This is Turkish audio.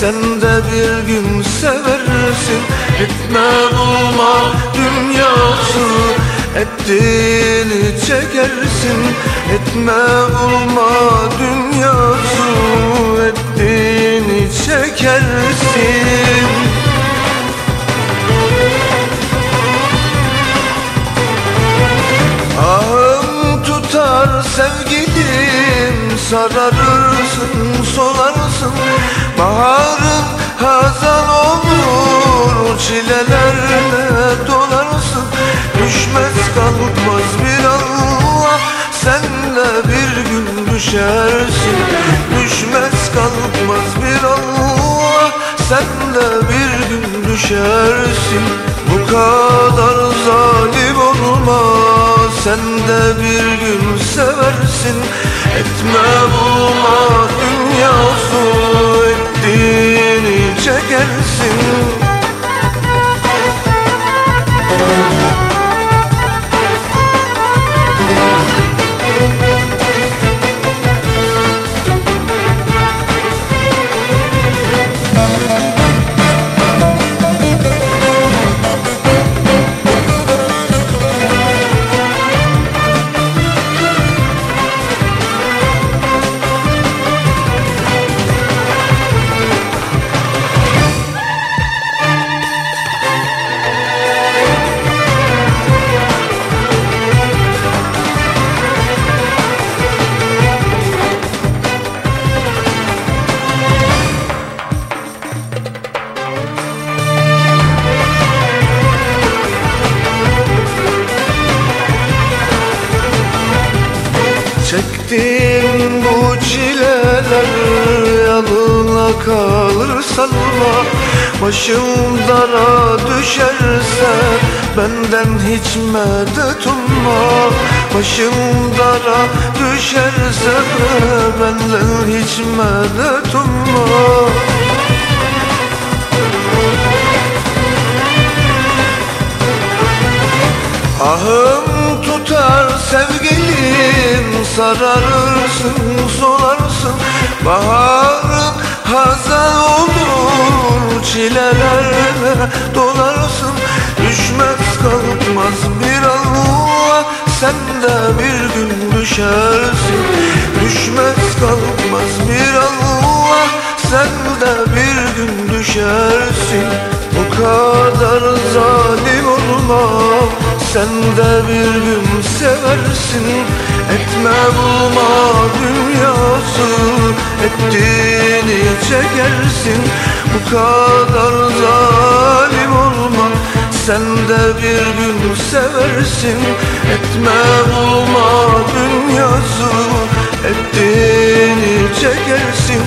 Sen de bir gün seversin. Etme bulma dünyası Ettiğini çekersin. Etme bulma dünyası Ettiğini çekersin Sararırsın solarsın. Baharın hazan olur Çilelerle dolarsın Düşmez kalkmaz bir Allah Sen de bir gün düşersin. Düşmez kalkmaz bir Allah Sen de bir gün düşersin. Bu kadar Sen de bir gün seversin. Etme bulma dünyası Çektiğim bu çileler yanına kalır sanma Başım dara düşerse benden hiç medet umma. Başım dara düşerse benden hiç medet umma. Ahım Sararırsın solarsın. Baharın hazan olur Çilelerle dolarsın. Düşmez kalkmaz bir Allah Sen de bir gün düşersin. Düşmez kalkmaz bir Allah Sen de bir gün düşersin. Bu kadar zalim olma sen de bir gün seversin. Etme bulma dünyası Ettiğini çekersin. Bu kadar zalim olma Sen de bir gün seversin. Etme bulma dünyası Ettiğini çekersin